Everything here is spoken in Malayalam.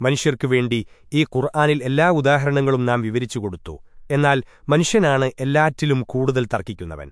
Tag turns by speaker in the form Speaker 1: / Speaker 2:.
Speaker 1: മനുഷ്യർക്കു വേണ്ടി ഈ ഖുർആാനിൽ എല്ലാ ഉദാഹരണങ്ങളും നാം വിവരിച്ചു കൊടുത്തു. എന്നാൽ മനുഷ്യനാണ് എല്ലാറ്റിലും കൂടുതൽ തർക്കിക്കുന്നവൻ.